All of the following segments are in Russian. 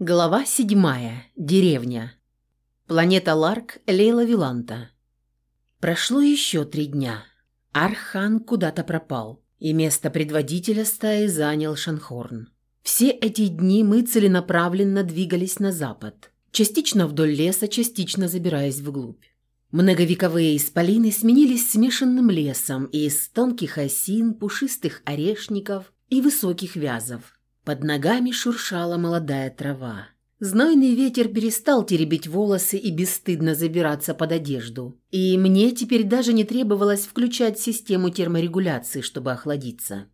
Глава седьмая. Деревня. Планета Ларк, Лейла Виланта. Прошло еще три дня. Архан куда-то пропал, и место предводителя стаи занял Шанхорн. Все эти дни мы целенаправленно двигались на запад, частично вдоль леса, частично забираясь вглубь. Многовековые исполины сменились смешанным лесом из тонких осин, пушистых орешников и высоких вязов – под ногами шуршала молодая трава. Знойный ветер перестал теребить волосы и бесстыдно забираться под одежду. И мне теперь даже не требовалось включать систему терморегуляции, чтобы охладиться.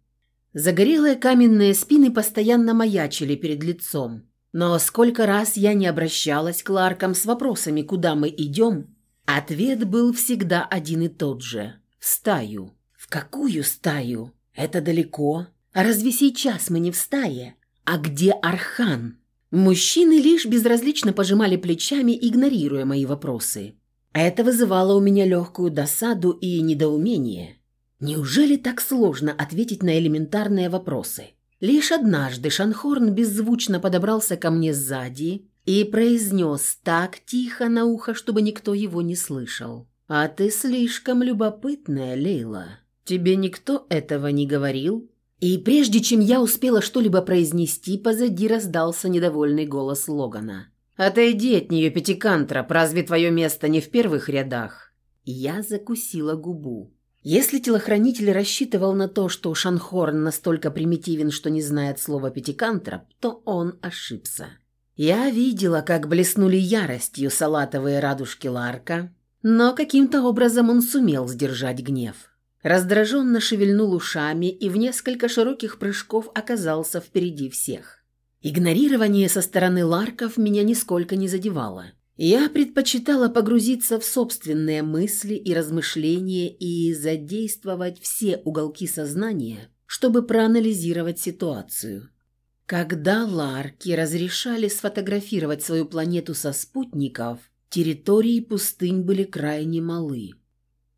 Загорелые каменные спины постоянно маячили перед лицом. Но сколько раз я не обращалась к Ларкам с вопросами, куда мы идем, ответ был всегда один и тот же – в стаю. В какую стаю? Это далеко. А разве сейчас мы не в стае? А где Архан? Мужчины лишь безразлично пожимали плечами, игнорируя мои вопросы. Это вызывало у меня легкую досаду и недоумение. Неужели так сложно ответить на элементарные вопросы? Лишь однажды Шанхорн беззвучно подобрался ко мне сзади и произнес так тихо на ухо, чтобы никто его не слышал. «А ты слишком любопытная, Лейла. Тебе никто этого не говорил?» И прежде чем я успела что-либо произнести, позади раздался недовольный голос Логана. «Отойди от нее, Пятикантроп, разве твое место не в первых рядах?» Я закусила губу. Если телохранитель рассчитывал на то, что Шанхорн настолько примитивен, что не знает слова «пятикантроп», то он ошибся. Я видела, как блеснули яростью салатовые радужки Ларка, но каким-то образом он сумел сдержать гнев раздраженно шевельнул ушами и в несколько широких прыжков оказался впереди всех. Игнорирование со стороны Ларков меня нисколько не задевало. Я предпочитала погрузиться в собственные мысли и размышления и задействовать все уголки сознания, чтобы проанализировать ситуацию. Когда Ларки разрешали сфотографировать свою планету со спутников, территории пустынь были крайне малы.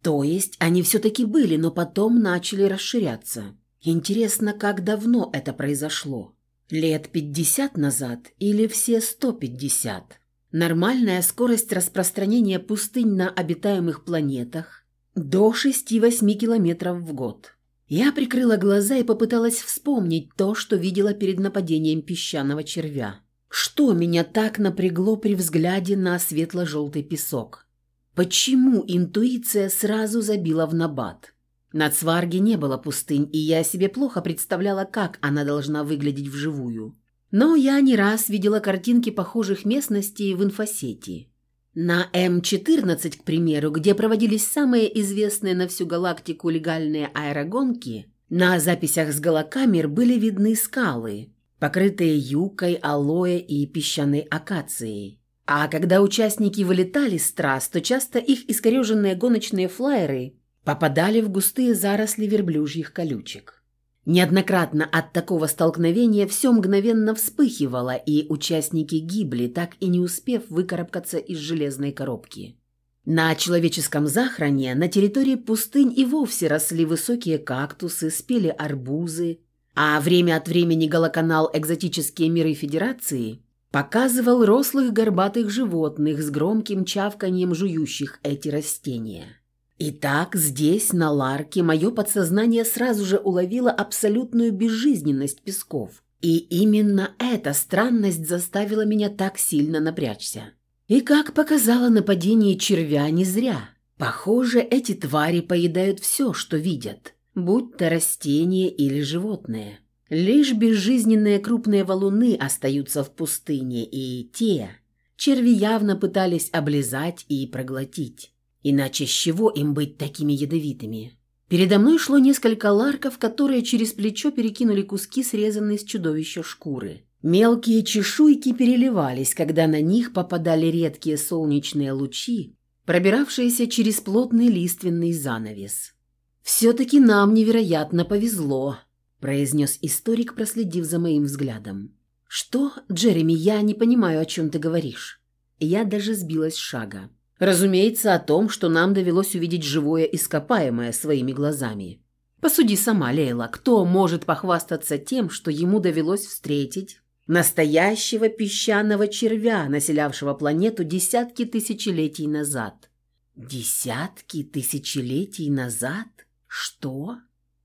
То есть они все-таки были, но потом начали расширяться. Интересно, как давно это произошло? Лет 50 назад или все 150? Нормальная скорость распространения пустынь на обитаемых планетах до 6-8 километров в год. Я прикрыла глаза и попыталась вспомнить то, что видела перед нападением песчаного червя. Что меня так напрягло при взгляде на светло-желтый песок? Почему интуиция сразу забила в набат? На Цварге не было пустынь, и я себе плохо представляла, как она должна выглядеть вживую. Но я не раз видела картинки похожих местностей в инфосети. На М-14, к примеру, где проводились самые известные на всю галактику легальные аэрогонки, на записях с голокамер были видны скалы, покрытые юкой, алоэ и песчаной акацией. А когда участники вылетали с трасс, то часто их искореженные гоночные флайеры попадали в густые заросли верблюжьих колючек. Неоднократно от такого столкновения все мгновенно вспыхивало, и участники гибли, так и не успев выкарабкаться из железной коробки. На человеческом захране на территории пустынь и вовсе росли высокие кактусы, спели арбузы, а время от времени голоканал «Экзотические миры Федерации» показывал рослых горбатых животных с громким чавканием жующих эти растения. Итак, здесь, на Ларке, мое подсознание сразу же уловило абсолютную безжизненность песков. И именно эта странность заставила меня так сильно напрячься. И как показало нападение червя не зря. Похоже, эти твари поедают все, что видят, будь то растения или животные. Лишь безжизненные крупные валуны остаются в пустыне, и те черви явно пытались облизать и проглотить. Иначе с чего им быть такими ядовитыми? Передо мной шло несколько ларков, которые через плечо перекинули куски, срезанные с чудовища шкуры. Мелкие чешуйки переливались, когда на них попадали редкие солнечные лучи, пробиравшиеся через плотный лиственный занавес. «Все-таки нам невероятно повезло», произнес историк, проследив за моим взглядом. «Что, Джереми, я не понимаю, о чем ты говоришь». Я даже сбилась с шага. Разумеется, о том, что нам довелось увидеть живое ископаемое своими глазами. Посуди сама, Лейла, кто может похвастаться тем, что ему довелось встретить Настоящего песчаного червя, населявшего планету десятки тысячелетий назад. Десятки тысячелетий назад? Что?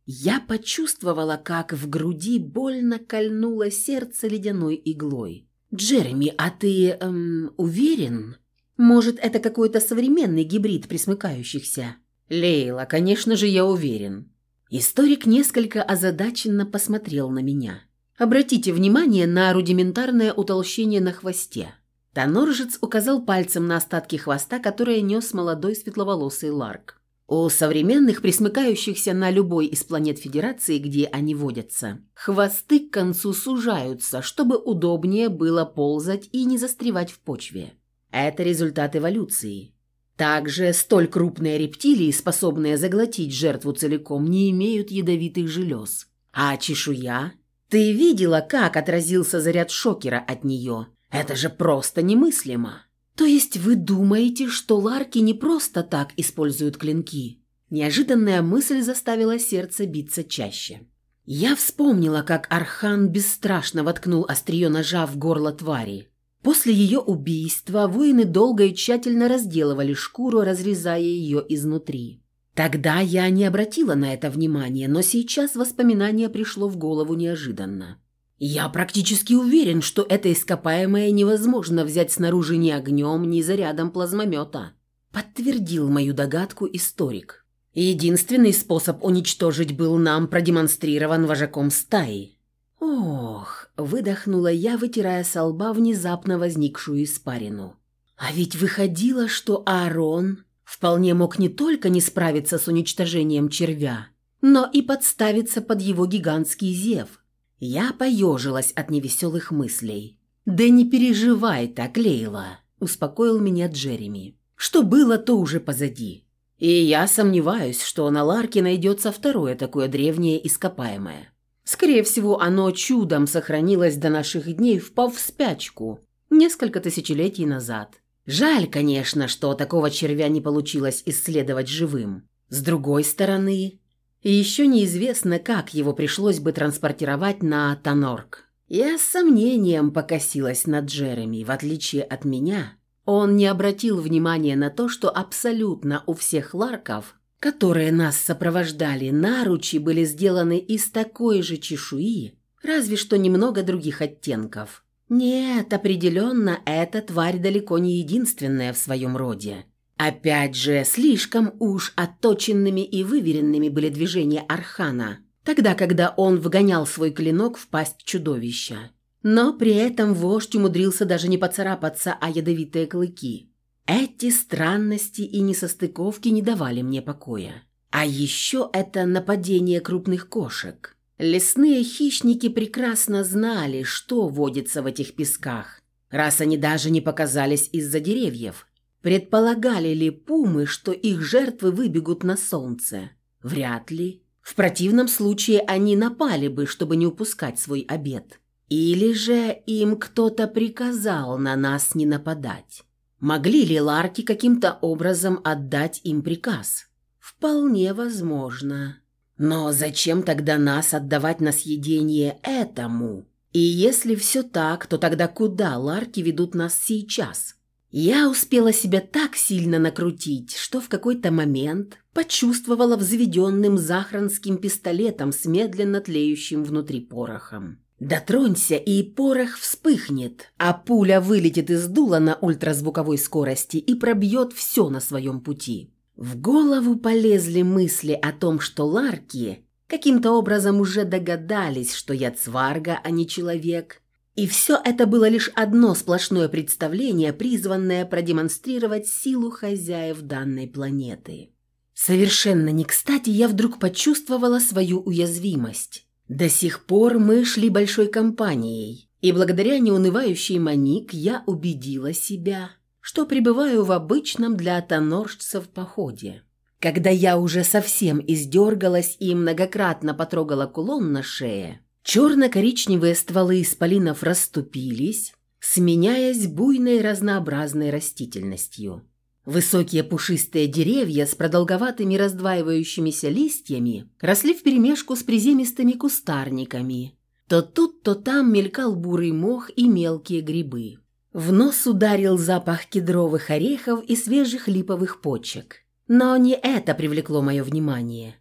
Я почувствовала, как в груди больно кольнуло сердце ледяной иглой. «Джереми, а ты эм, уверен? Может, это какой-то современный гибрид присмыкающихся?» «Лейла, конечно же, я уверен». Историк несколько озадаченно посмотрел на меня. «Обратите внимание на рудиментарное утолщение на хвосте». Тоноржец указал пальцем на остатки хвоста, которые нес молодой светловолосый Ларк. У современных, присмыкающихся на любой из планет Федерации, где они водятся, хвосты к концу сужаются, чтобы удобнее было ползать и не застревать в почве. Это результат эволюции. Также столь крупные рептилии, способные заглотить жертву целиком, не имеют ядовитых желез. А чешуя? Ты видела, как отразился заряд шокера от нее? Это же просто немыслимо. «То есть вы думаете, что ларки не просто так используют клинки?» Неожиданная мысль заставила сердце биться чаще. Я вспомнила, как Архан бесстрашно воткнул острие ножа в горло твари. После ее убийства воины долго и тщательно разделывали шкуру, разрезая ее изнутри. Тогда я не обратила на это внимания, но сейчас воспоминание пришло в голову неожиданно. Я практически уверен, что это ископаемое невозможно взять снаружи ни огнем, ни зарядом плазмомета. Подтвердил мою догадку историк. Единственный способ уничтожить был нам продемонстрирован вожаком стаи. Ох, выдохнула я, вытирая со лба внезапно возникшую испарину. А ведь выходило, что Аарон вполне мог не только не справиться с уничтожением червя, но и подставиться под его гигантский зев. Я поежилась от невеселых мыслей. «Да не переживай так, Лейла», – успокоил меня Джереми. «Что было, то уже позади. И я сомневаюсь, что на Ларке найдется второе такое древнее ископаемое. Скорее всего, оно чудом сохранилось до наших дней, впав в спячку несколько тысячелетий назад. Жаль, конечно, что такого червя не получилось исследовать живым. С другой стороны, и еще неизвестно, как его пришлось бы транспортировать на Тонорк. Я с сомнением покосилась на Джереми, в отличие от меня. Он не обратил внимания на то, что абсолютно у всех ларков, которые нас сопровождали, наручи были сделаны из такой же чешуи, разве что немного других оттенков. Нет, определенно, эта тварь далеко не единственная в своем роде. Опять же, слишком уж отточенными и выверенными были движения Архана, тогда, когда он вгонял свой клинок в пасть чудовища. Но при этом вождь умудрился даже не поцарапаться о ядовитые клыки. Эти странности и несостыковки не давали мне покоя. А еще это нападение крупных кошек. Лесные хищники прекрасно знали, что водится в этих песках, раз они даже не показались из-за деревьев – Предполагали ли пумы, что их жертвы выбегут на солнце? Вряд ли. В противном случае они напали бы, чтобы не упускать свой обед. Или же им кто-то приказал на нас не нападать. Могли ли ларки каким-то образом отдать им приказ? Вполне возможно. Но зачем тогда нас отдавать на съедение этому? И если все так, то тогда куда ларки ведут нас сейчас? Я успела себя так сильно накрутить, что в какой-то момент почувствовала взведенным захранским пистолетом с медленно тлеющим внутри порохом. Дотронься, и порох вспыхнет, а пуля вылетит из дула на ультразвуковой скорости и пробьет все на своем пути. В голову полезли мысли о том, что ларки каким-то образом уже догадались, что я цварга, а не человек, и все это было лишь одно сплошное представление, призванное продемонстрировать силу хозяев данной планеты. Совершенно не кстати я вдруг почувствовала свою уязвимость. До сих пор мы шли большой компанией, и благодаря неунывающей Маник я убедила себя, что пребываю в обычном для тоноржцев походе. Когда я уже совсем издергалась и многократно потрогала кулон на шее, Черно-коричневые стволы исполинов расступились, сменяясь буйной разнообразной растительностью. Высокие пушистые деревья с продолговатыми раздваивающимися листьями росли вперемешку с приземистыми кустарниками, То тут, то там мелькал бурый мох и мелкие грибы. В нос ударил запах кедровых орехов и свежих липовых почек. Но не это привлекло мое внимание.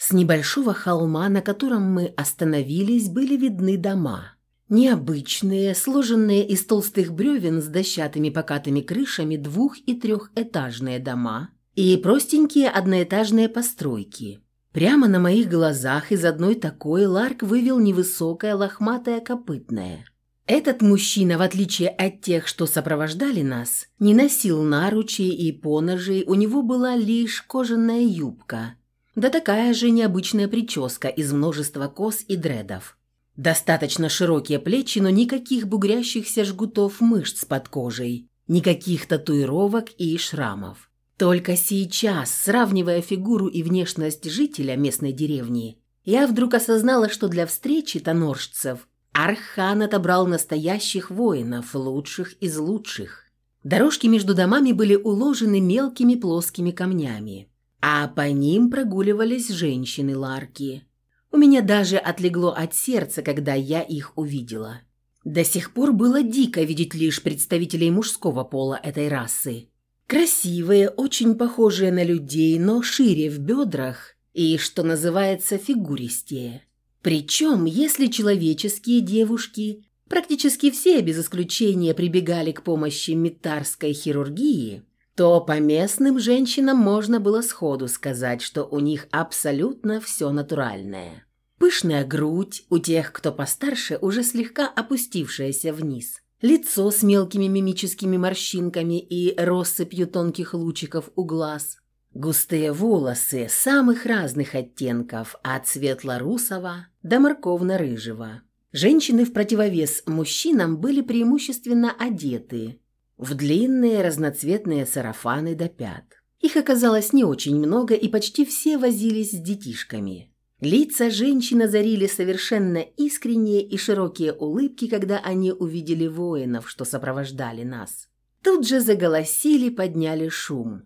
С небольшого холма, на котором мы остановились, были видны дома. Необычные, сложенные из толстых бревен с дощатыми покатыми крышами двух- и трехэтажные дома и простенькие одноэтажные постройки. Прямо на моих глазах из одной такой Ларк вывел невысокое лохматое копытное. Этот мужчина, в отличие от тех, что сопровождали нас, не носил наручей и поножей, у него была лишь кожаная юбка, да такая же необычная прическа из множества кос и дредов. Достаточно широкие плечи, но никаких бугрящихся жгутов мышц под кожей, никаких татуировок и шрамов. Только сейчас, сравнивая фигуру и внешность жителя местной деревни, я вдруг осознала, что для встречи тоноржцев Архан отобрал настоящих воинов, лучших из лучших. Дорожки между домами были уложены мелкими плоскими камнями, а по ним прогуливались женщины-ларки. У меня даже отлегло от сердца, когда я их увидела. До сих пор было дико видеть лишь представителей мужского пола этой расы. Красивые, очень похожие на людей, но шире в бедрах и, что называется, фигуристее. Причем, если человеческие девушки, практически все без исключения прибегали к помощи метарской хирургии, то по местным женщинам можно было сходу сказать, что у них абсолютно все натуральное. Пышная грудь у тех, кто постарше, уже слегка опустившаяся вниз. Лицо с мелкими мимическими морщинками и россыпью тонких лучиков у глаз. Густые волосы самых разных оттенков, от светло-русого до морковно-рыжего. Женщины в противовес мужчинам были преимущественно одеты в длинные разноцветные сарафаны до пят. Их оказалось не очень много, и почти все возились с детишками. Лица женщин озарили совершенно искренние и широкие улыбки, когда они увидели воинов, что сопровождали нас. Тут же заголосили, подняли шум.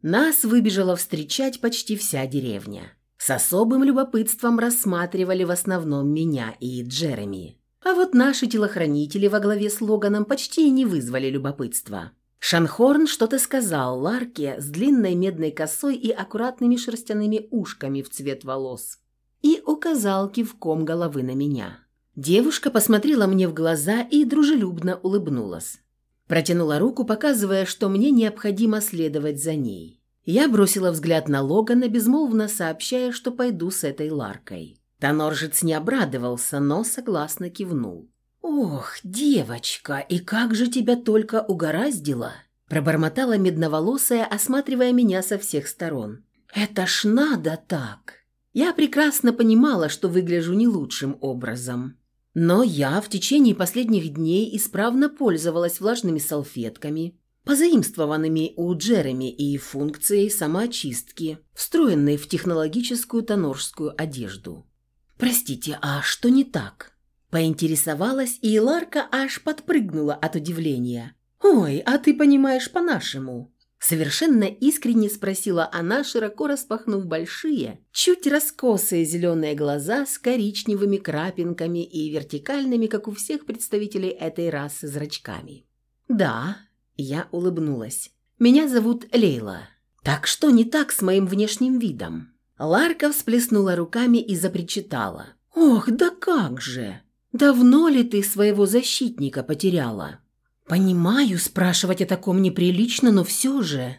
Нас выбежала встречать почти вся деревня. С особым любопытством рассматривали в основном меня и Джереми. А вот наши телохранители во главе с Логаном почти не вызвали любопытства. Шанхорн что-то сказал Ларке с длинной медной косой и аккуратными шерстяными ушками в цвет волос и указал кивком головы на меня. Девушка посмотрела мне в глаза и дружелюбно улыбнулась. Протянула руку, показывая, что мне необходимо следовать за ней. Я бросила взгляд на Логана, безмолвно сообщая, что пойду с этой Ларкой. Тоноржец не обрадовался, но согласно кивнул. «Ох, девочка, и как же тебя только угораздило!» Пробормотала медноволосая, осматривая меня со всех сторон. «Это ж надо так!» Я прекрасно понимала, что выгляжу не лучшим образом. Но я в течение последних дней исправно пользовалась влажными салфетками, позаимствованными у Джереми и функцией самоочистки, встроенной в технологическую тоноржскую одежду. «Простите, а что не так?» Поинтересовалась, и Ларка аж подпрыгнула от удивления. «Ой, а ты понимаешь по-нашему?» Совершенно искренне спросила она, широко распахнув большие, чуть раскосые зеленые глаза с коричневыми крапинками и вертикальными, как у всех представителей этой расы, зрачками. «Да», – я улыбнулась. «Меня зовут Лейла. Так что не так с моим внешним видом?» Ларка всплеснула руками и запричитала. «Ох, да как же! Давно ли ты своего защитника потеряла?» «Понимаю, спрашивать о таком неприлично, но все же...»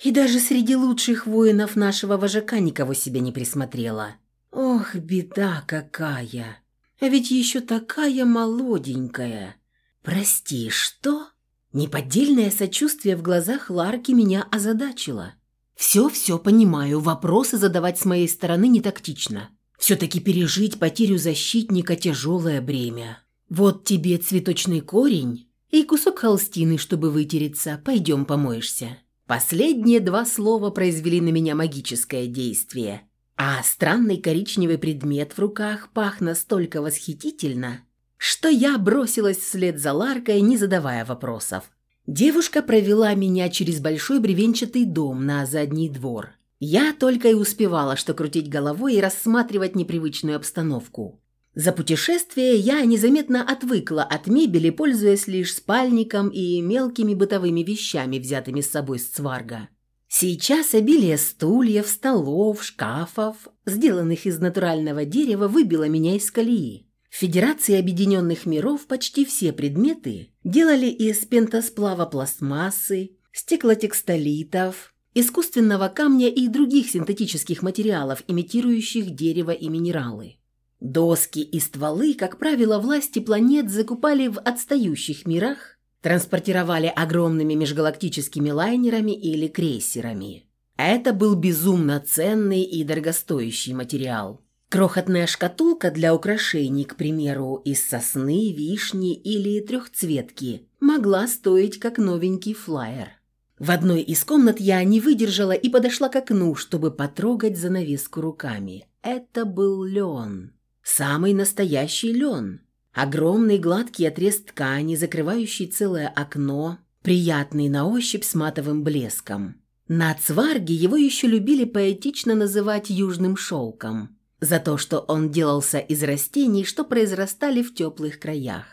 И даже среди лучших воинов нашего вожака никого себе не присмотрела. Ох, беда какая! А ведь еще такая молоденькая. Прости, что? Неподдельное сочувствие в глазах Ларки меня озадачило. Все-все понимаю, вопросы задавать с моей стороны не тактично. Все-таки пережить потерю защитника – тяжелое бремя. Вот тебе цветочный корень и кусок холстины, чтобы вытереться. Пойдем помоешься. Последние два слова произвели на меня магическое действие. А странный коричневый предмет в руках пах настолько восхитительно, что я бросилась вслед за Ларкой, не задавая вопросов. Девушка провела меня через большой бревенчатый дом на задний двор. Я только и успевала, что крутить головой и рассматривать непривычную обстановку. За путешествие я незаметно отвыкла от мебели, пользуясь лишь спальником и мелкими бытовыми вещами, взятыми с собой с Цварга. Сейчас обилие стульев, столов, шкафов, сделанных из натурального дерева, выбило меня из колеи. В Федерации Объединенных Миров почти все предметы делали из пентосплава пластмассы, стеклотекстолитов, искусственного камня и других синтетических материалов, имитирующих дерево и минералы. Доски и стволы, как правило, власти планет закупали в отстающих мирах, транспортировали огромными межгалактическими лайнерами или крейсерами. Это был безумно ценный и дорогостоящий материал. Крохотная шкатулка для украшений, к примеру, из сосны, вишни или трехцветки, могла стоить как новенький флаер. В одной из комнат я не выдержала и подошла к окну, чтобы потрогать занавеску руками. Это был лен. Самый настоящий лен. Огромный гладкий отрез ткани, закрывающий целое окно, приятный на ощупь с матовым блеском. На Цварге его еще любили поэтично называть «южным шелком», за то, что он делался из растений, что произрастали в теплых краях.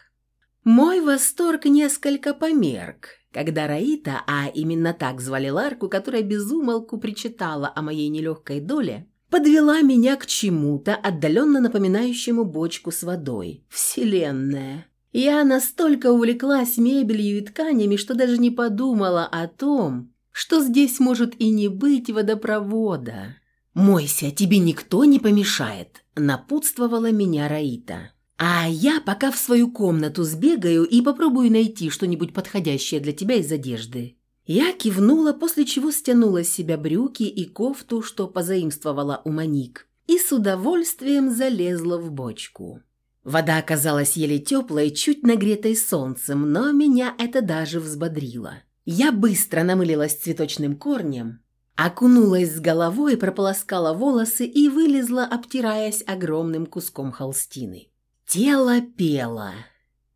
Мой восторг несколько померк, когда Раита, а именно так звали Ларку, которая безумолку причитала о моей нелегкой доле, подвела меня к чему-то, отдаленно напоминающему бочку с водой. Вселенная. Я настолько увлеклась мебелью и тканями, что даже не подумала о том, что здесь может и не быть водопровода. «Мойся, тебе никто не помешает», – напутствовала меня Раита. «А я пока в свою комнату сбегаю и попробую найти что-нибудь подходящее для тебя из одежды. Я кивнула, после чего стянула с себя брюки и кофту, что позаимствовала у Маник, и с удовольствием залезла в бочку. Вода оказалась еле теплой, чуть нагретой солнцем, но меня это даже взбодрило. Я быстро намылилась цветочным корнем, окунулась с головой, прополоскала волосы и вылезла, обтираясь огромным куском холстины. Тело пело.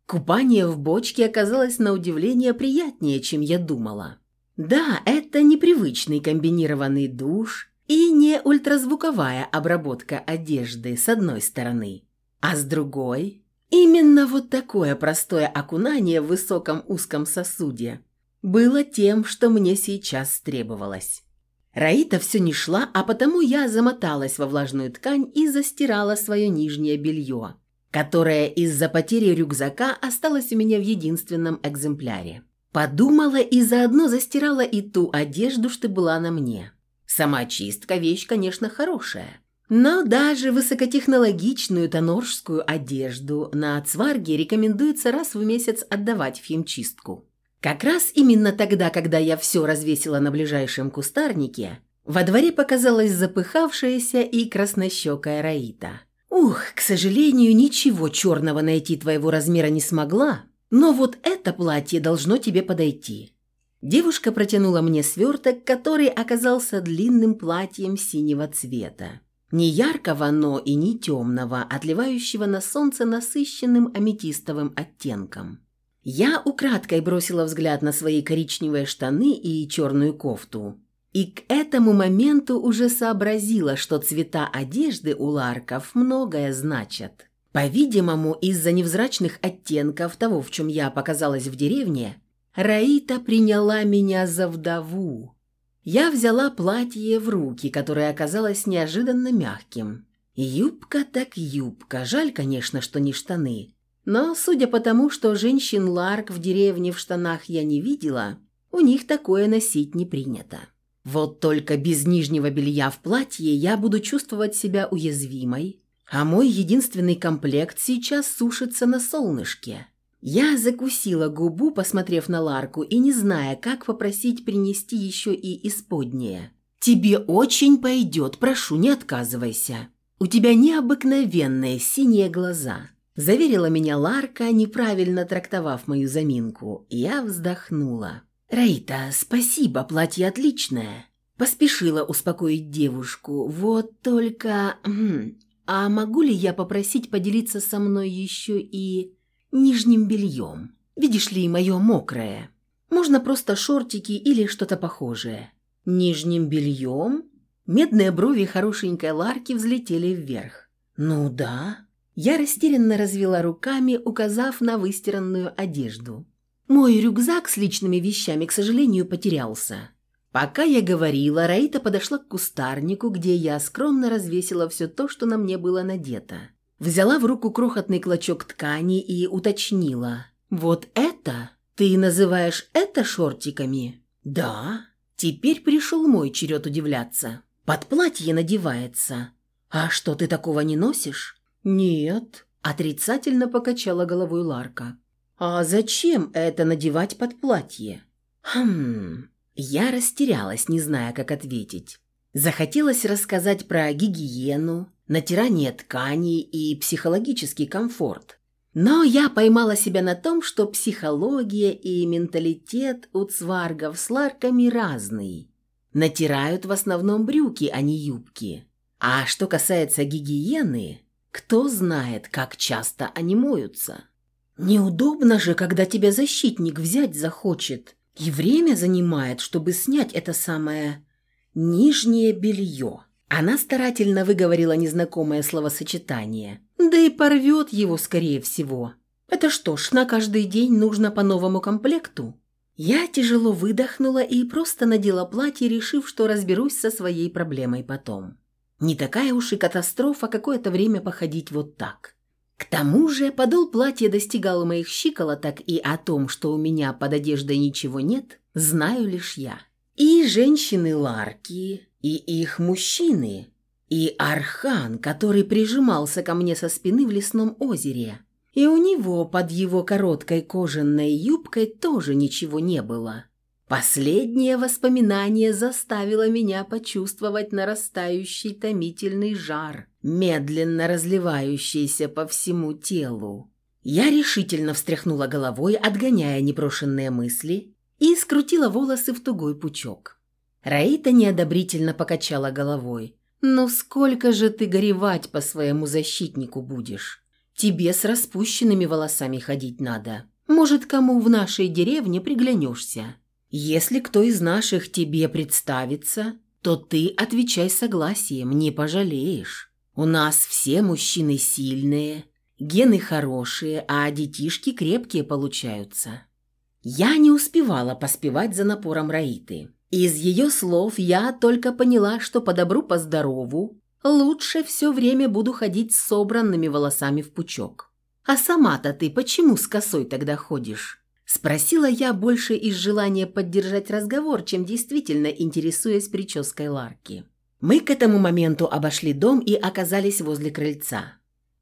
Купание в бочке оказалось на удивление приятнее, чем я думала. Да, это непривычный комбинированный душ и не ультразвуковая обработка одежды с одной стороны, а с другой именно вот такое простое окунание в высоком узком сосуде было тем, что мне сейчас требовалось. Раита все не шла, а потому я замоталась во влажную ткань и застирала свое нижнее белье, которое из-за потери рюкзака осталось у меня в единственном экземпляре. Подумала и заодно застирала и ту одежду, что была на мне. Сама чистка – вещь, конечно, хорошая. Но даже высокотехнологичную тоноржскую одежду на Цварге рекомендуется раз в месяц отдавать в химчистку. Как раз именно тогда, когда я все развесила на ближайшем кустарнике, во дворе показалась запыхавшаяся и краснощекая Раита. «Ух, к сожалению, ничего черного найти твоего размера не смогла, но вот это платье должно тебе подойти». Девушка протянула мне сверток, который оказался длинным платьем синего цвета. Не яркого, но и не темного, отливающего на солнце насыщенным аметистовым оттенком. Я украдкой бросила взгляд на свои коричневые штаны и черную кофту. И к этому моменту уже сообразила, что цвета одежды у ларков многое значат. По-видимому, из-за невзрачных оттенков того, в чем я показалась в деревне, Раита приняла меня за вдову. Я взяла платье в руки, которое оказалось неожиданно мягким. Юбка так юбка, жаль, конечно, что не штаны. Но, судя по тому, что женщин Ларк в деревне в штанах я не видела, у них такое носить не принято. Вот только без нижнего белья в платье я буду чувствовать себя уязвимой, а мой единственный комплект сейчас сушится на солнышке. Я закусила губу, посмотрев на Ларку и не зная, как попросить принести еще и исподнее. «Тебе очень пойдет, прошу, не отказывайся. У тебя необыкновенные синие глаза», – заверила меня Ларка, неправильно трактовав мою заминку. Я вздохнула. «Раита, спасибо, платье отличное». Поспешила успокоить девушку. «Вот только... Хм, «А могу ли я попросить поделиться со мной еще и нижним бельем? Видишь ли, мое мокрое. Можно просто шортики или что-то похожее». «Нижним бельем?» Медные брови хорошенькой Ларки взлетели вверх. «Ну да. Я растерянно развела руками, указав на выстиранную одежду. Мой рюкзак с личными вещами, к сожалению, потерялся. Пока я говорила, Раита подошла к кустарнику, где я скромно развесила все то, что на мне было надето. Взяла в руку крохотный клочок ткани и уточнила. «Вот это? Ты называешь это шортиками?» «Да». Теперь пришел мой черед удивляться. «Под платье надевается. А что, ты такого не носишь?» «Нет», – отрицательно покачала головой Ларка. «А зачем это надевать под платье?» «Хм...» Я растерялась, не зная, как ответить. Захотелось рассказать про гигиену, натирание тканей и психологический комфорт. Но я поймала себя на том, что психология и менталитет у цваргов с ларками разный. Натирают в основном брюки, а не юбки. А что касается гигиены, кто знает, как часто они моются. Неудобно же, когда тебя защитник взять захочет и время занимает, чтобы снять это самое нижнее белье. Она старательно выговорила незнакомое словосочетание, да и порвет его, скорее всего. Это что ж, на каждый день нужно по новому комплекту? Я тяжело выдохнула и просто надела платье, решив, что разберусь со своей проблемой потом. Не такая уж и катастрофа какое-то время походить вот так. К тому же подол платья достигал моих щиколоток, и о том, что у меня под одеждой ничего нет, знаю лишь я. И женщины Ларки, и их мужчины, и Архан, который прижимался ко мне со спины в лесном озере. И у него под его короткой кожаной юбкой тоже ничего не было. Последнее воспоминание заставило меня почувствовать нарастающий томительный жар, медленно разливающийся по всему телу. Я решительно встряхнула головой, отгоняя непрошенные мысли, и скрутила волосы в тугой пучок. Раита неодобрительно покачала головой. «Ну сколько же ты горевать по своему защитнику будешь? Тебе с распущенными волосами ходить надо. Может, кому в нашей деревне приглянешься?» Если кто из наших тебе представится, то ты отвечай согласием, не пожалеешь. У нас все мужчины сильные, гены хорошие, а детишки крепкие получаются». Я не успевала поспевать за напором Раиты. Из ее слов я только поняла, что по добру, по здорову лучше все время буду ходить с собранными волосами в пучок. А сама-то ты почему с косой тогда ходишь? Спросила я больше из желания поддержать разговор, чем действительно интересуясь прической Ларки. Мы к этому моменту обошли дом и оказались возле крыльца.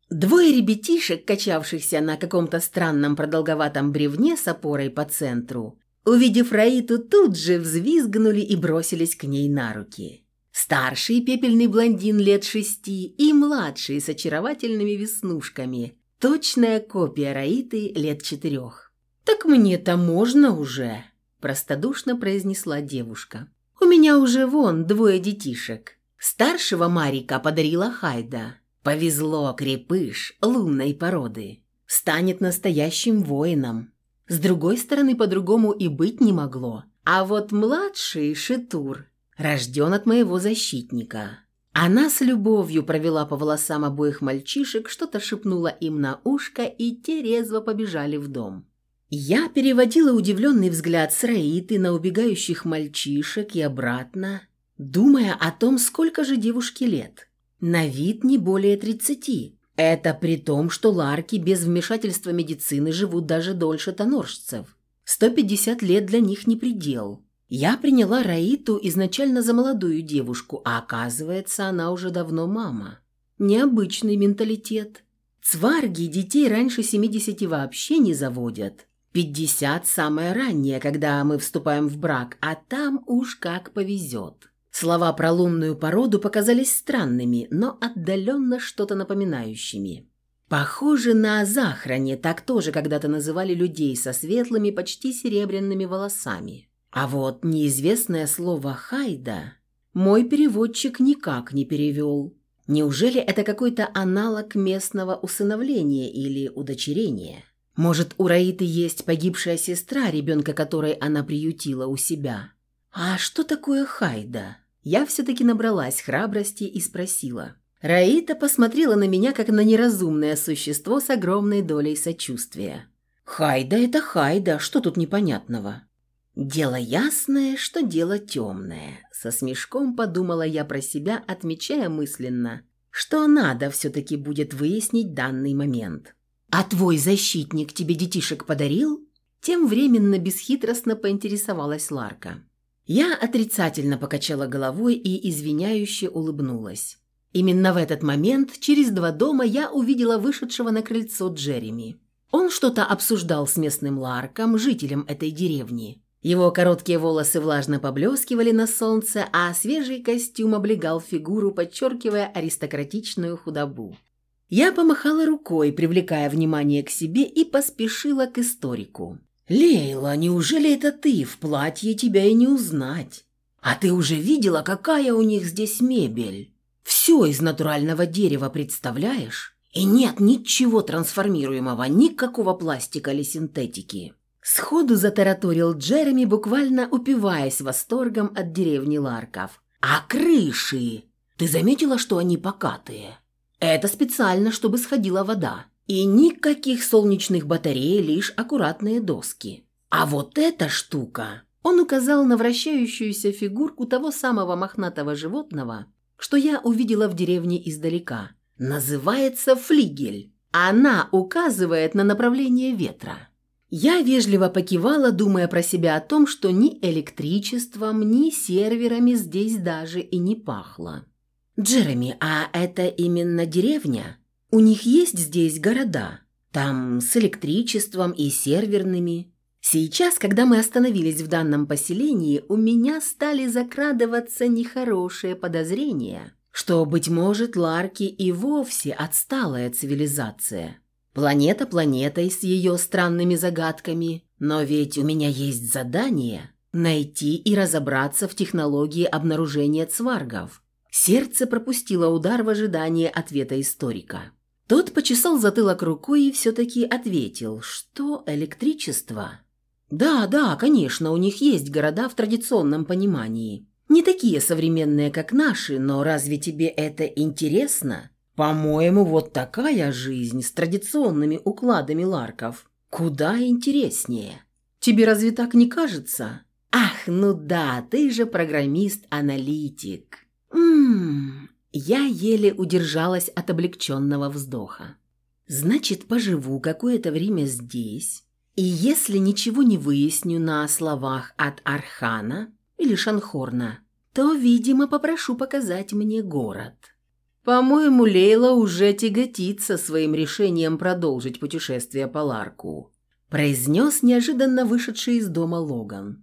Двое ребятишек, качавшихся на каком-то странном продолговатом бревне с опорой по центру, увидев Раиту, тут же взвизгнули и бросились к ней на руки. Старший пепельный блондин лет шести и младший с очаровательными веснушками, точная копия Раиты лет четырех. «Так мне-то можно уже», – простодушно произнесла девушка. «У меня уже вон двое детишек. Старшего Марика подарила Хайда. Повезло, крепыш, лунной породы. Станет настоящим воином. С другой стороны, по-другому и быть не могло. А вот младший Шитур рожден от моего защитника». Она с любовью провела по волосам обоих мальчишек, что-то шепнула им на ушко, и те резво побежали в дом. Я переводила удивленный взгляд с Раиты на убегающих мальчишек и обратно, думая о том, сколько же девушке лет. На вид не более тридцати. Это при том, что ларки без вмешательства медицины живут даже дольше тоноржцев. 150 лет для них не предел. Я приняла Раиту изначально за молодую девушку, а оказывается, она уже давно мама. Необычный менталитет. Цварги детей раньше 70 вообще не заводят. Пятьдесят – самое раннее, когда мы вступаем в брак, а там уж как повезет. Слова про лунную породу показались странными, но отдаленно что-то напоминающими. Похоже на захране, так тоже когда-то называли людей со светлыми, почти серебряными волосами. А вот неизвестное слово «хайда» мой переводчик никак не перевел. Неужели это какой-то аналог местного усыновления или удочерения? Может, у Раиты есть погибшая сестра, ребенка которой она приютила у себя? А что такое Хайда? Я все-таки набралась храбрости и спросила. Раита посмотрела на меня, как на неразумное существо с огромной долей сочувствия. «Хайда – это Хайда, что тут непонятного?» «Дело ясное, что дело темное», – со смешком подумала я про себя, отмечая мысленно, что надо все-таки будет выяснить данный момент. «А твой защитник тебе детишек подарил?» Тем временно бесхитростно поинтересовалась Ларка. Я отрицательно покачала головой и извиняюще улыбнулась. Именно в этот момент через два дома я увидела вышедшего на крыльцо Джереми. Он что-то обсуждал с местным Ларком, жителем этой деревни. Его короткие волосы влажно поблескивали на солнце, а свежий костюм облегал фигуру, подчеркивая аристократичную худобу. Я помахала рукой, привлекая внимание к себе, и поспешила к историку. «Лейла, неужели это ты? В платье тебя и не узнать. А ты уже видела, какая у них здесь мебель?» Все из натурального дерева, представляешь? И нет ничего трансформируемого, никакого пластика или синтетики. Сходу затараторил Джереми, буквально упиваясь восторгом от деревни Ларков. «А крыши? Ты заметила, что они покатые? Это специально, чтобы сходила вода. И никаких солнечных батарей, лишь аккуратные доски. А вот эта штука...» Он указал на вращающуюся фигурку того самого мохнатого животного, что я увидела в деревне издалека. Называется флигель. Она указывает на направление ветра. Я вежливо покивала, думая про себя о том, что ни электричеством, ни серверами здесь даже и не пахло. «Джереми, а это именно деревня? У них есть здесь города? Там с электричеством и серверными?» Сейчас, когда мы остановились в данном поселении, у меня стали закрадываться нехорошие подозрения, что, быть может, Ларки и вовсе отсталая цивилизация. Планета планетой с ее странными загадками, но ведь у меня есть задание найти и разобраться в технологии обнаружения цваргов. Сердце пропустило удар в ожидании ответа историка. Тот почесал затылок рукой и все-таки ответил, что электричество да, да, конечно, у них есть города в традиционном понимании. Не такие современные, как наши, но разве тебе это интересно? По-моему, вот такая жизнь с традиционными укладами ларков куда интереснее. Тебе разве так не кажется? Ах, ну да, ты же программист-аналитик. Ммм, я еле удержалась от облегченного вздоха. Значит, поживу какое-то время здесь, и если ничего не выясню на словах от Архана или Шанхорна, то, видимо, попрошу показать мне город. По-моему, Лейла уже тяготится своим решением продолжить путешествие по Ларку, произнес неожиданно вышедший из дома Логан.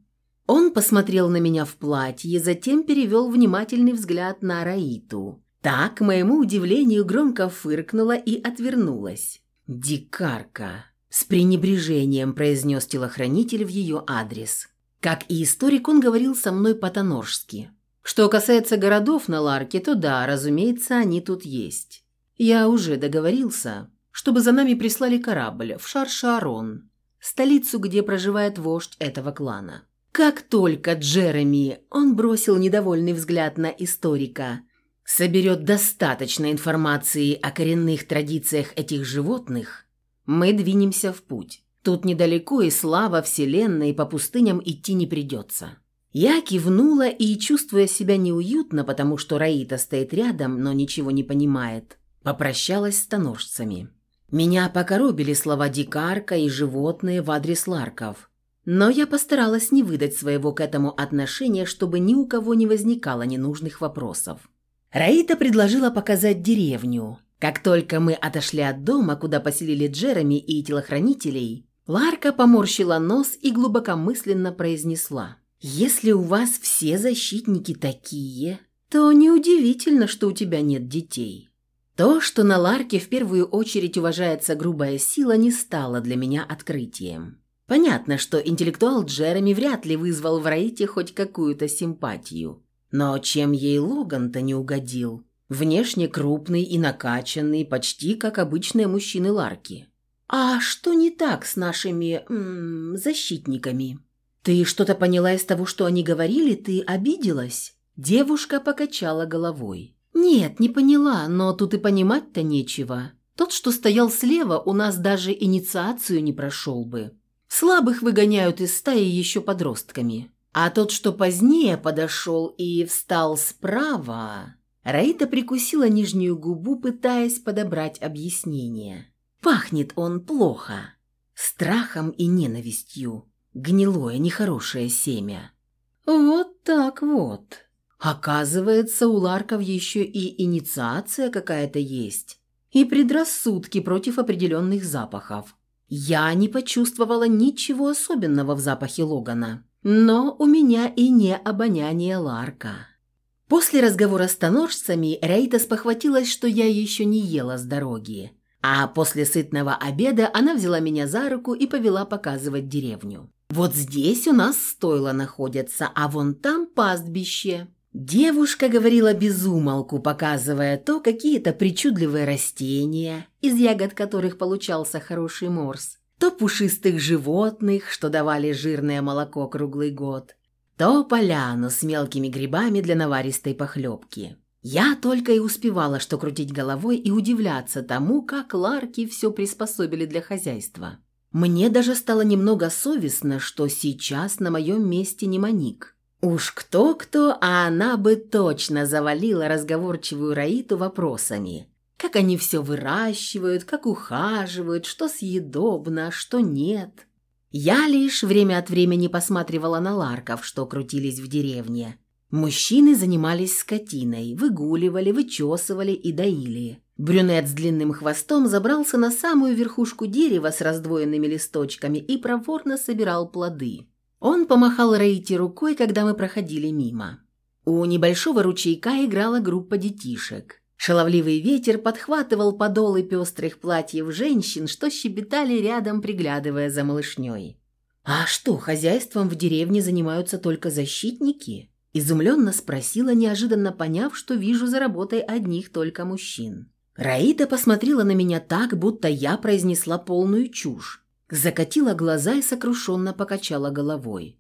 Он посмотрел на меня в платье, затем перевел внимательный взгляд на Раиту. Так, к моему удивлению, громко фыркнула и отвернулась. «Дикарка!» С пренебрежением произнес телохранитель в ее адрес. Как и историк, он говорил со мной по-тоноржски. Что касается городов на Ларке, то да, разумеется, они тут есть. Я уже договорился, чтобы за нами прислали корабль в Шар-Шарон, столицу, где проживает вождь этого клана. Как только Джереми, он бросил недовольный взгляд на историка, соберет достаточно информации о коренных традициях этих животных – мы двинемся в путь. Тут недалеко и слава вселенной, по пустыням идти не придется». Я кивнула и, чувствуя себя неуютно, потому что Раита стоит рядом, но ничего не понимает, попрощалась с тоножцами. Меня покоробили слова «дикарка» и «животные» в адрес Ларков. Но я постаралась не выдать своего к этому отношения, чтобы ни у кого не возникало ненужных вопросов. Раита предложила показать деревню, как только мы отошли от дома, куда поселили Джереми и телохранителей, Ларка поморщила нос и глубокомысленно произнесла. «Если у вас все защитники такие, то неудивительно, что у тебя нет детей». То, что на Ларке в первую очередь уважается грубая сила, не стало для меня открытием. Понятно, что интеллектуал Джереми вряд ли вызвал в Раите хоть какую-то симпатию. Но чем ей Логан-то не угодил? Внешне крупный и накачанный, почти как обычные мужчины Ларки. «А что не так с нашими... М -м, защитниками?» «Ты что-то поняла из того, что они говорили? Ты обиделась?» Девушка покачала головой. «Нет, не поняла, но тут и понимать-то нечего. Тот, что стоял слева, у нас даже инициацию не прошел бы. Слабых выгоняют из стаи еще подростками. А тот, что позднее подошел и встал справа...» Раита прикусила нижнюю губу, пытаясь подобрать объяснение. «Пахнет он плохо. Страхом и ненавистью. Гнилое, нехорошее семя». «Вот так вот. Оказывается, у Ларков еще и инициация какая-то есть. И предрассудки против определенных запахов. Я не почувствовала ничего особенного в запахе Логана. Но у меня и не обоняние Ларка». После разговора с тоножцами Раита спохватилась, что я еще не ела с дороги. А после сытного обеда она взяла меня за руку и повела показывать деревню. «Вот здесь у нас стойло находится, а вон там пастбище». Девушка говорила безумолку, показывая то какие-то причудливые растения, из ягод которых получался хороший морс, то пушистых животных, что давали жирное молоко круглый год, то поляну с мелкими грибами для наваристой похлебки. Я только и успевала что крутить головой и удивляться тому, как ларки все приспособили для хозяйства. Мне даже стало немного совестно, что сейчас на моем месте не Моник. Уж кто-кто, а она бы точно завалила разговорчивую Раиту вопросами. Как они все выращивают, как ухаживают, что съедобно, что нет – я лишь время от времени посматривала на ларков, что крутились в деревне. Мужчины занимались скотиной, выгуливали, вычесывали и доили. Брюнет с длинным хвостом забрался на самую верхушку дерева с раздвоенными листочками и проворно собирал плоды. Он помахал Рейти рукой, когда мы проходили мимо. У небольшого ручейка играла группа детишек. Шаловливый ветер подхватывал подолы пестрых платьев женщин, что щебетали рядом, приглядывая за малышней. «А что, хозяйством в деревне занимаются только защитники?» Изумленно спросила, неожиданно поняв, что вижу за работой одних только мужчин. Раида посмотрела на меня так, будто я произнесла полную чушь. Закатила глаза и сокрушенно покачала головой.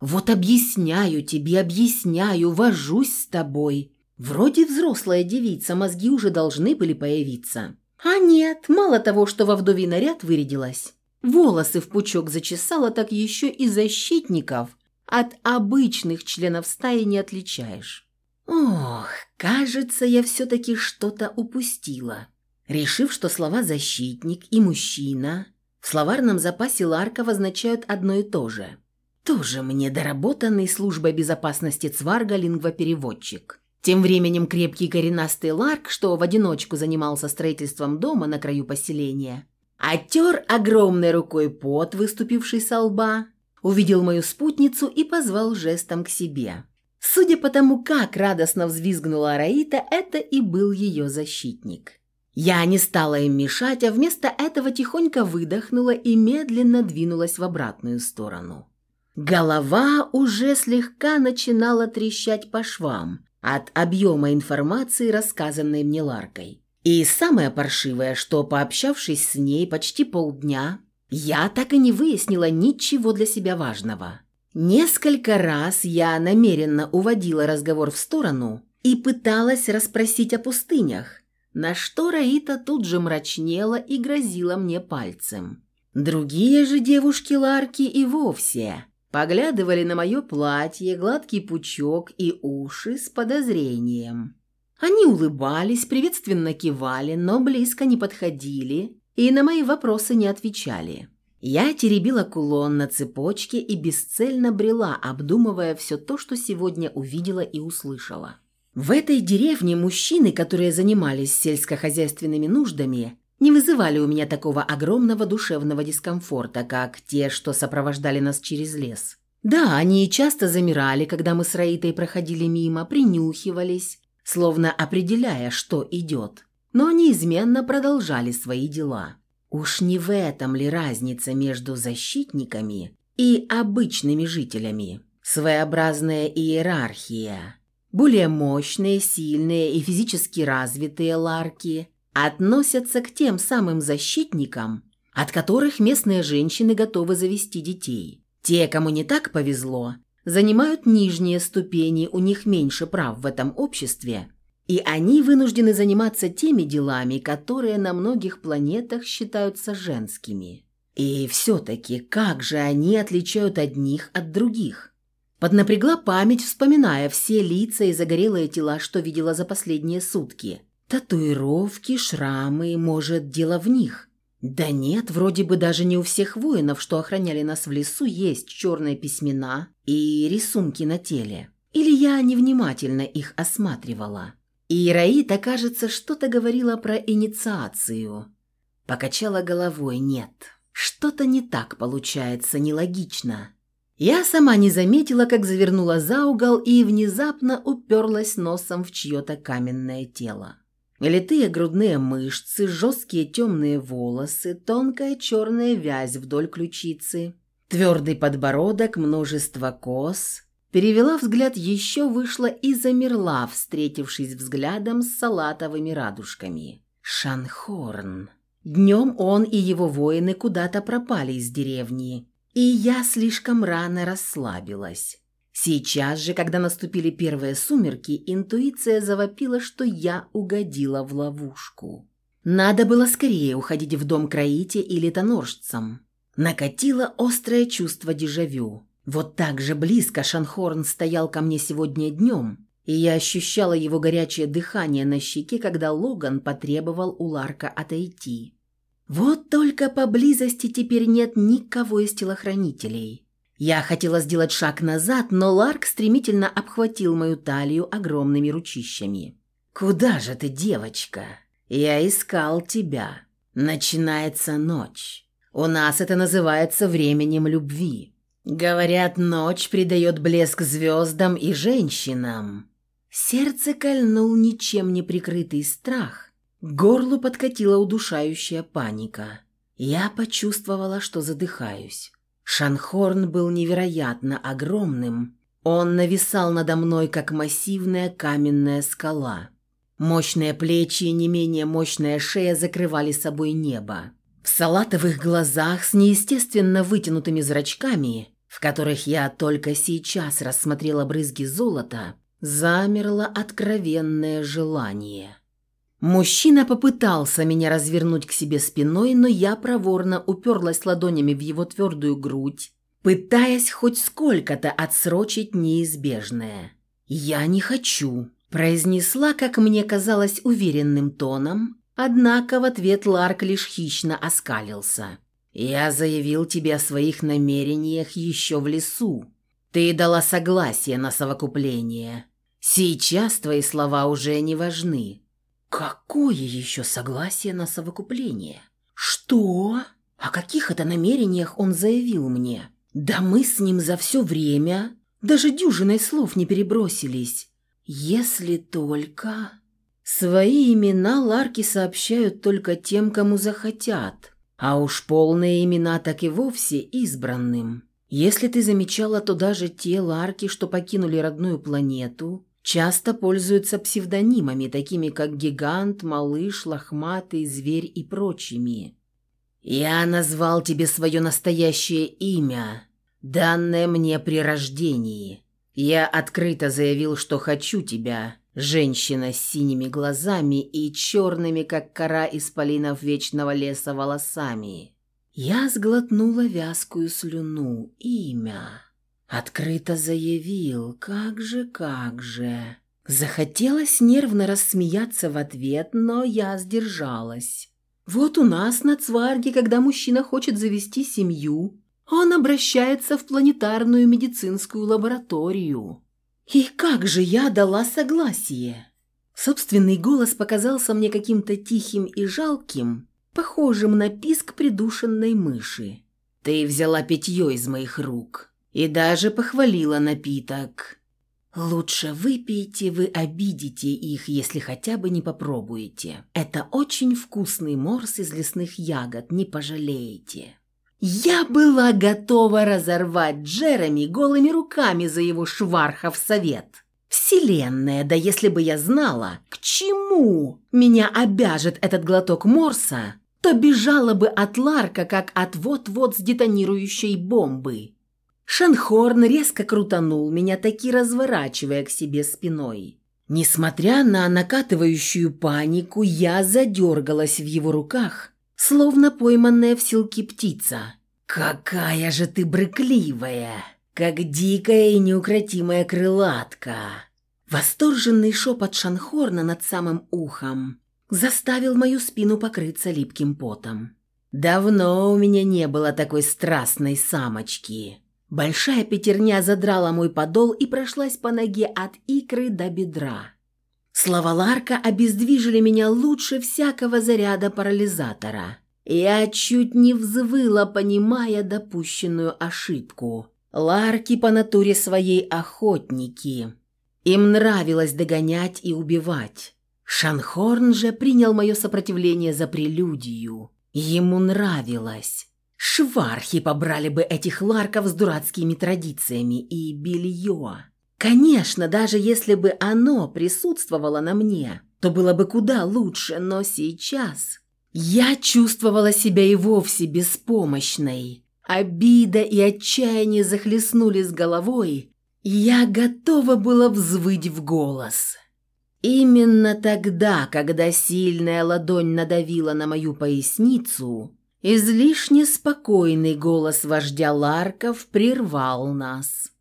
«Вот объясняю тебе, объясняю, вожусь с тобой. Вроде взрослая девица, мозги уже должны были появиться. А нет, мало того, что во вдовий наряд вырядилась. Волосы в пучок зачесала, так еще и защитников от обычных членов стаи не отличаешь. Ох, кажется, я все-таки что-то упустила. Решив, что слова «защитник» и «мужчина» в словарном запасе Ларков означают одно и то же. Тоже мне доработанный службой безопасности Цварга лингвопереводчик. Тем временем крепкий коренастый Ларк, что в одиночку занимался строительством дома на краю поселения, оттер огромной рукой пот, выступивший со лба, увидел мою спутницу и позвал жестом к себе. Судя по тому, как радостно взвизгнула Араита, это и был ее защитник. Я не стала им мешать, а вместо этого тихонько выдохнула и медленно двинулась в обратную сторону. Голова уже слегка начинала трещать по швам, от объема информации, рассказанной мне Ларкой. И самое паршивое, что, пообщавшись с ней почти полдня, я так и не выяснила ничего для себя важного. Несколько раз я намеренно уводила разговор в сторону и пыталась расспросить о пустынях, на что Раита тут же мрачнела и грозила мне пальцем. Другие же девушки Ларки и вовсе поглядывали на мое платье, гладкий пучок и уши с подозрением. Они улыбались, приветственно кивали, но близко не подходили и на мои вопросы не отвечали. Я теребила кулон на цепочке и бесцельно брела, обдумывая все то, что сегодня увидела и услышала. В этой деревне мужчины, которые занимались сельскохозяйственными нуждами, не вызывали у меня такого огромного душевного дискомфорта, как те, что сопровождали нас через лес. Да, они часто замирали, когда мы с Раитой проходили мимо, принюхивались, словно определяя, что идет. Но неизменно продолжали свои дела. Уж не в этом ли разница между защитниками и обычными жителями? Своеобразная иерархия. Более мощные, сильные и физически развитые ларки – относятся к тем самым защитникам, от которых местные женщины готовы завести детей. Те, кому не так повезло, занимают нижние ступени, у них меньше прав в этом обществе, и они вынуждены заниматься теми делами, которые на многих планетах считаются женскими. И все-таки как же они отличают одних от других? Поднапрягла память, вспоминая все лица и загорелые тела, что видела за последние сутки. Татуировки, шрамы, может, дело в них. Да нет, вроде бы даже не у всех воинов, что охраняли нас в лесу, есть черные письмена и рисунки на теле. Или я невнимательно их осматривала. И Раита, кажется, что-то говорила про инициацию. Покачала головой «нет». Что-то не так получается, нелогично. Я сама не заметила, как завернула за угол и внезапно уперлась носом в чье-то каменное тело. Литые грудные мышцы, жесткие темные волосы, тонкая черная вязь вдоль ключицы, твердый подбородок, множество кос. Перевела взгляд еще, вышла и замерла, встретившись взглядом с салатовыми радужками. Шанхорн. Днем он и его воины куда-то пропали из деревни, и я слишком рано расслабилась. Сейчас же, когда наступили первые сумерки, интуиция завопила, что я угодила в ловушку. Надо было скорее уходить в дом Краите или Тоноржцам. Накатило острое чувство дежавю. Вот так же близко Шанхорн стоял ко мне сегодня днем, и я ощущала его горячее дыхание на щеке, когда Логан потребовал у Ларка отойти. Вот только поблизости теперь нет никого из телохранителей. Я хотела сделать шаг назад, но Ларк стремительно обхватил мою талию огромными ручищами. «Куда же ты, девочка? Я искал тебя. Начинается ночь. У нас это называется временем любви. Говорят, ночь придает блеск звездам и женщинам». Сердце кольнул ничем не прикрытый страх. Горлу подкатила удушающая паника. Я почувствовала, что задыхаюсь. Шанхорн был невероятно огромным. Он нависал надо мной, как массивная каменная скала. Мощные плечи и не менее мощная шея закрывали собой небо. В салатовых глазах с неестественно вытянутыми зрачками, в которых я только сейчас рассмотрела брызги золота, замерло откровенное желание. Мужчина попытался меня развернуть к себе спиной, но я проворно уперлась ладонями в его твердую грудь, пытаясь хоть сколько-то отсрочить неизбежное. «Я не хочу», – произнесла, как мне казалось, уверенным тоном, однако в ответ Ларк лишь хищно оскалился. «Я заявил тебе о своих намерениях еще в лесу. Ты дала согласие на совокупление. Сейчас твои слова уже не важны. Какое еще согласие на совокупление? Что? О каких это намерениях он заявил мне? Да мы с ним за все время даже дюжиной слов не перебросились. Если только... Свои имена Ларки сообщают только тем, кому захотят, а уж полные имена так и вовсе избранным. Если ты замечала, то даже те Ларки, что покинули родную планету, часто пользуются псевдонимами, такими как гигант, малыш, лохматый, зверь и прочими. Я назвал тебе свое настоящее имя, данное мне при рождении. Я открыто заявил, что хочу тебя, женщина с синими глазами и черными, как кора исполинов вечного леса, волосами. Я сглотнула вязкую слюну. Имя. Открыто заявил, как же, как же. Захотелось нервно рассмеяться в ответ, но я сдержалась. Вот у нас на Цварге, когда мужчина хочет завести семью, он обращается в планетарную медицинскую лабораторию. И как же я дала согласие? Собственный голос показался мне каким-то тихим и жалким, похожим на писк придушенной мыши. «Ты взяла питье из моих рук», и даже похвалила напиток. «Лучше выпейте, вы обидите их, если хотя бы не попробуете. Это очень вкусный морс из лесных ягод, не пожалеете». Я была готова разорвать Джереми голыми руками за его швархов совет. Вселенная, да если бы я знала, к чему меня обяжет этот глоток морса, то бежала бы от Ларка, как от вот-вот сдетонирующей бомбы. Шанхорн резко крутанул меня, таки разворачивая к себе спиной. Несмотря на накатывающую панику, я задергалась в его руках, словно пойманная в силки птица. «Какая же ты брыкливая! Как дикая и неукротимая крылатка!» Восторженный шепот Шанхорна над самым ухом заставил мою спину покрыться липким потом. Давно у меня не было такой страстной самочки. Большая пятерня задрала мой подол и прошлась по ноге от икры до бедра. Слова Ларка обездвижили меня лучше всякого заряда парализатора. Я чуть не взвыла, понимая допущенную ошибку. Ларки по натуре своей охотники. Им нравилось догонять и убивать. Шанхорн же принял мое сопротивление за прелюдию. Ему нравилось. Швархи побрали бы этих ларков с дурацкими традициями и белье. Конечно, даже если бы оно присутствовало на мне, то было бы куда лучше, но сейчас я чувствовала себя и вовсе беспомощной. Обида и отчаяние захлестнули с головой, и я готова была взвыть в голос. Именно тогда, когда сильная ладонь надавила на мою поясницу, Излишне спокойный голос вождя Ларков прервал нас.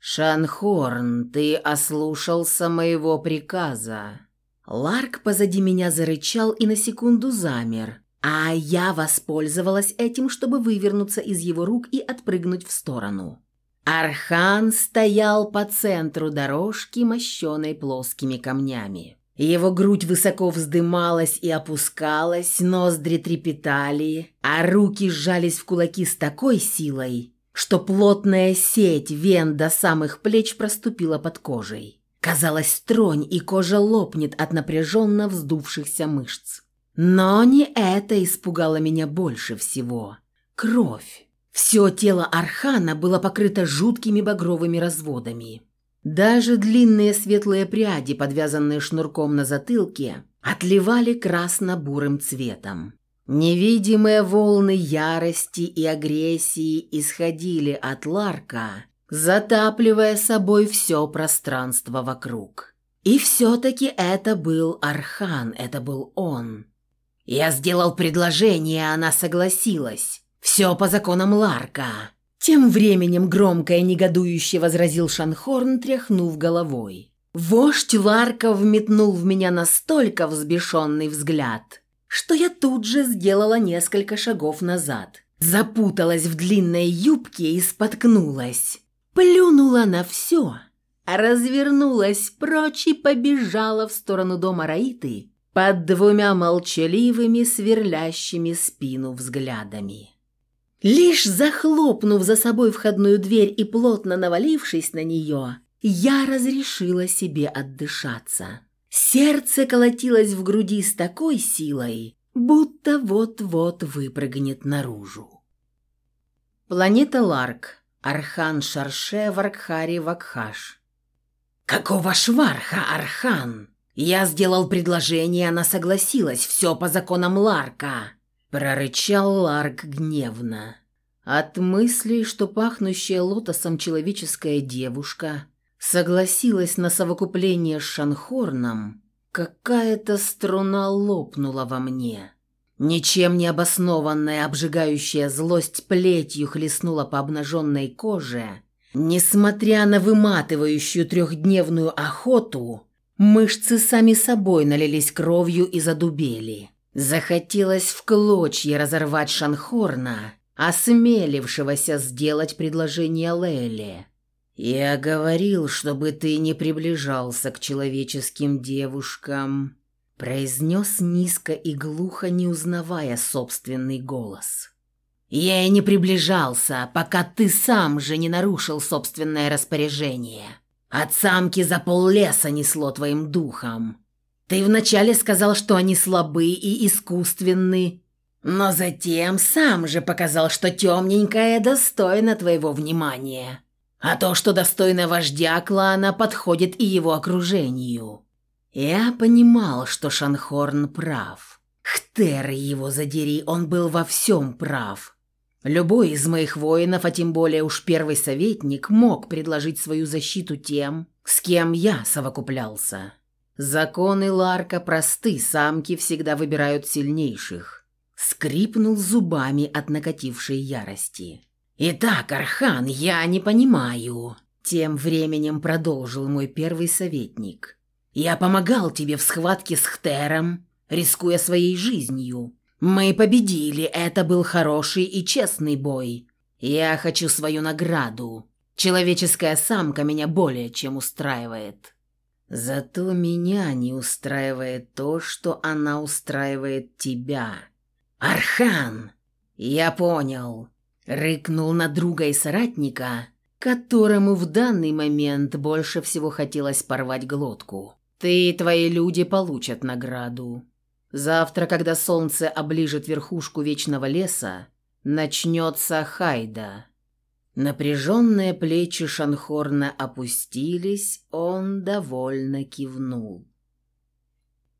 «Шанхорн, ты ослушался моего приказа». Ларк позади меня зарычал и на секунду замер, а я воспользовалась этим, чтобы вывернуться из его рук и отпрыгнуть в сторону. Архан стоял по центру дорожки, мощенной плоскими камнями. Его грудь высоко вздымалась и опускалась, ноздри трепетали, а руки сжались в кулаки с такой силой, что плотная сеть вен до самых плеч проступила под кожей. Казалось, тронь, и кожа лопнет от напряженно вздувшихся мышц. Но не это испугало меня больше всего. Кровь. Все тело Архана было покрыто жуткими багровыми разводами. Даже длинные светлые пряди, подвязанные шнурком на затылке, отливали красно-бурым цветом. Невидимые волны ярости и агрессии исходили от Ларка, затапливая собой все пространство вокруг. И все-таки это был Архан, это был он. Я сделал предложение, она согласилась. Все по законам Ларка. Тем временем громко и негодующе возразил Шанхорн, тряхнув головой. Вождь Ларков метнул в меня настолько взбешенный взгляд, что я тут же сделала несколько шагов назад. Запуталась в длинной юбке и споткнулась. Плюнула на все, развернулась прочь и побежала в сторону дома Раиты под двумя молчаливыми, сверлящими спину взглядами. Лишь захлопнув за собой входную дверь и плотно навалившись на нее, я разрешила себе отдышаться. Сердце колотилось в груди с такой силой, будто вот-вот выпрыгнет наружу. Планета Ларк. Архан Шарше Варкхари Вакхаш. «Какого шварха, Архан? Я сделал предложение, она согласилась, все по законам Ларка!» Прорычал Ларк гневно. От мысли, что пахнущая лотосом человеческая девушка согласилась на совокупление с Шанхорном, какая-то струна лопнула во мне. Ничем не обоснованная обжигающая злость плетью хлестнула по обнаженной коже. Несмотря на выматывающую трехдневную охоту, мышцы сами собой налились кровью и задубели. Захотелось в клочья разорвать Шанхорна, осмелившегося сделать предложение Леле. «Я говорил, чтобы ты не приближался к человеческим девушкам», произнес низко и глухо, не узнавая собственный голос. «Я и не приближался, пока ты сам же не нарушил собственное распоряжение. От самки за пол леса несло твоим духом. Ты вначале сказал, что они слабы и искусственны, но затем сам же показал, что темненькая достойна твоего внимания. А то, что достойно вождя клана, подходит и его окружению. Я понимал, что Шанхорн прав. Хтер его задери, он был во всем прав. Любой из моих воинов, а тем более уж первый советник, мог предложить свою защиту тем, с кем я совокуплялся. Законы Ларка просты, самки всегда выбирают сильнейших. Скрипнул зубами от накатившей ярости. «Итак, Архан, я не понимаю», — тем временем продолжил мой первый советник. «Я помогал тебе в схватке с Хтером, рискуя своей жизнью. Мы победили, это был хороший и честный бой. Я хочу свою награду. Человеческая самка меня более чем устраивает». Зато меня не устраивает то, что она устраивает тебя. Архан! Я понял. Рыкнул на друга и соратника, которому в данный момент больше всего хотелось порвать глотку. «Ты и твои люди получат награду. Завтра, когда солнце оближет верхушку вечного леса, начнется хайда». Напряженные плечи Шанхорна опустились, он довольно кивнул.